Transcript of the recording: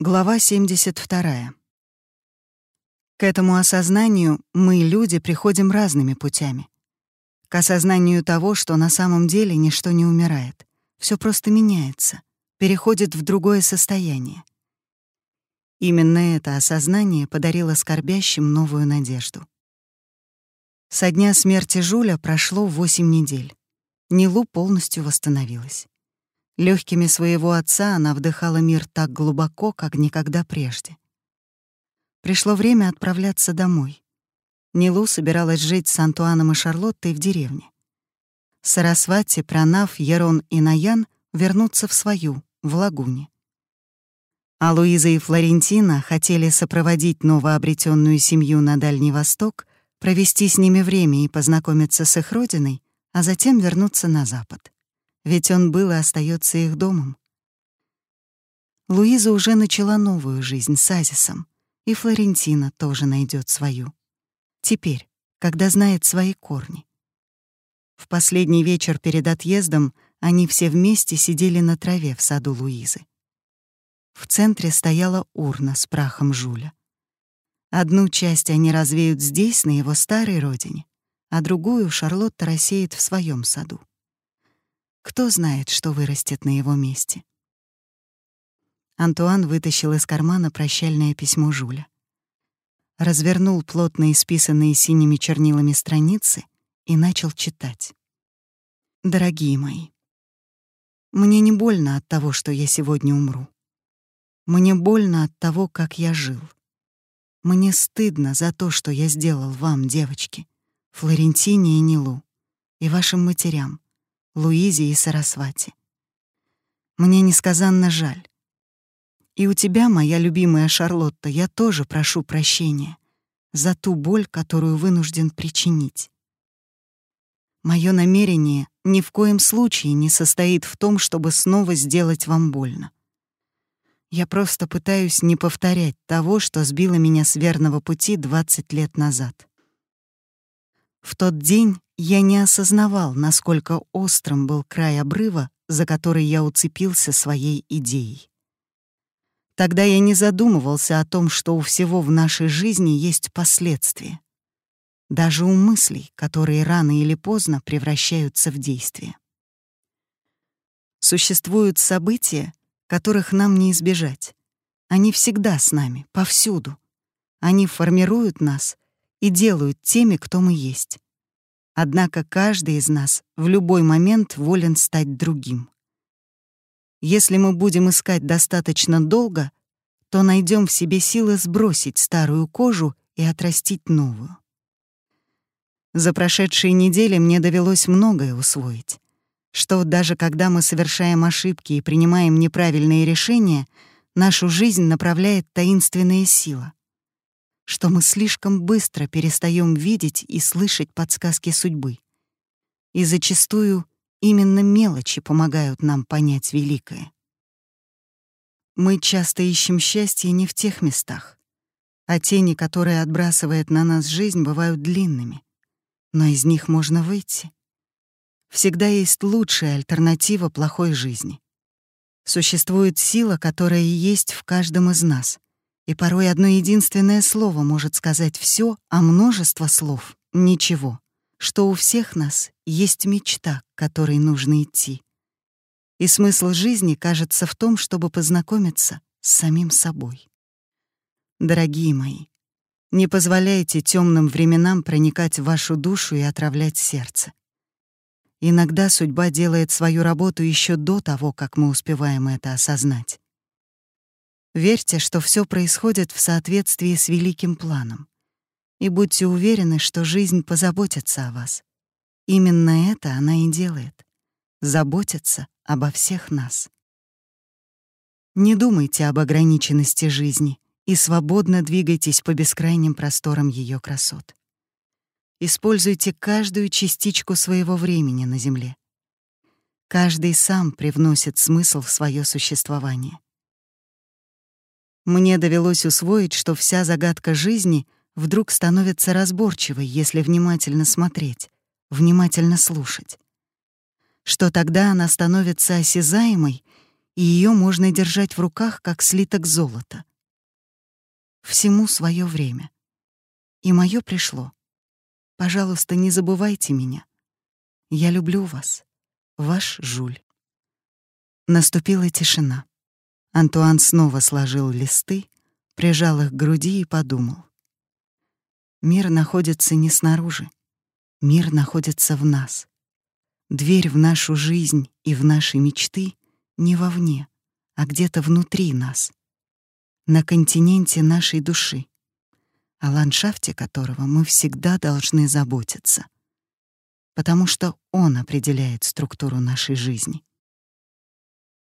Глава 72. К этому осознанию мы, люди, приходим разными путями. К осознанию того, что на самом деле ничто не умирает. все просто меняется, переходит в другое состояние. Именно это осознание подарило скорбящим новую надежду. Со дня смерти Жуля прошло 8 недель. Нилу полностью восстановилась. Легкими своего отца она вдыхала мир так глубоко, как никогда прежде. Пришло время отправляться домой. Нилу собиралась жить с Антуаном и Шарлоттой в деревне. Сарасвати, Пранав, Ерон и Наян вернутся в свою, в лагуне. А Луиза и Флорентина хотели сопроводить новообретенную семью на Дальний Восток, провести с ними время и познакомиться с их родиной, а затем вернуться на Запад ведь он был и остается их домом. Луиза уже начала новую жизнь с Азисом, и Флорентина тоже найдет свою. Теперь, когда знает свои корни. В последний вечер перед отъездом они все вместе сидели на траве в саду Луизы. В центре стояла урна с прахом Жуля. Одну часть они развеют здесь, на его старой родине, а другую Шарлотта рассеет в своем саду. Кто знает, что вырастет на его месте. Антуан вытащил из кармана прощальное письмо Жуля. Развернул плотно исписанные синими чернилами страницы и начал читать. «Дорогие мои, мне не больно от того, что я сегодня умру. Мне больно от того, как я жил. Мне стыдно за то, что я сделал вам, девочки, Флорентине и Нилу, и вашим матерям, Луизе и Сарасвати. Мне несказанно жаль. И у тебя, моя любимая Шарлотта, я тоже прошу прощения за ту боль, которую вынужден причинить. Мое намерение ни в коем случае не состоит в том, чтобы снова сделать вам больно. Я просто пытаюсь не повторять того, что сбило меня с верного пути 20 лет назад. В тот день я не осознавал, насколько острым был край обрыва, за который я уцепился своей идеей. Тогда я не задумывался о том, что у всего в нашей жизни есть последствия. Даже у мыслей, которые рано или поздно превращаются в действие. Существуют события, которых нам не избежать. Они всегда с нами, повсюду. Они формируют нас и делают теми, кто мы есть. Однако каждый из нас в любой момент волен стать другим. Если мы будем искать достаточно долго, то найдем в себе силы сбросить старую кожу и отрастить новую. За прошедшие недели мне довелось многое усвоить, что даже когда мы совершаем ошибки и принимаем неправильные решения, нашу жизнь направляет таинственная сила что мы слишком быстро перестаем видеть и слышать подсказки судьбы. И зачастую именно мелочи помогают нам понять великое. Мы часто ищем счастье не в тех местах, а тени, которые отбрасывает на нас жизнь, бывают длинными, но из них можно выйти. Всегда есть лучшая альтернатива плохой жизни. Существует сила, которая есть в каждом из нас — и порой одно единственное слово может сказать все, а множество слов — ничего. Что у всех нас есть мечта, к которой нужно идти. И смысл жизни кажется в том, чтобы познакомиться с самим собой. Дорогие мои, не позволяйте темным временам проникать в вашу душу и отравлять сердце. Иногда судьба делает свою работу еще до того, как мы успеваем это осознать. Верьте, что все происходит в соответствии с великим планом. И будьте уверены, что жизнь позаботится о вас. Именно это она и делает. Заботится обо всех нас. Не думайте об ограниченности жизни и свободно двигайтесь по бескрайним просторам ее красот. Используйте каждую частичку своего времени на Земле. Каждый сам привносит смысл в свое существование. Мне довелось усвоить, что вся загадка жизни вдруг становится разборчивой, если внимательно смотреть, внимательно слушать. Что тогда она становится осязаемой, и ее можно держать в руках, как слиток золота. Всему свое время. И мое пришло. Пожалуйста, не забывайте меня. Я люблю вас. Ваш Жуль. Наступила тишина. Антуан снова сложил листы, прижал их к груди и подумал. Мир находится не снаружи. Мир находится в нас. Дверь в нашу жизнь и в наши мечты не вовне, а где-то внутри нас, на континенте нашей души, о ландшафте которого мы всегда должны заботиться, потому что он определяет структуру нашей жизни.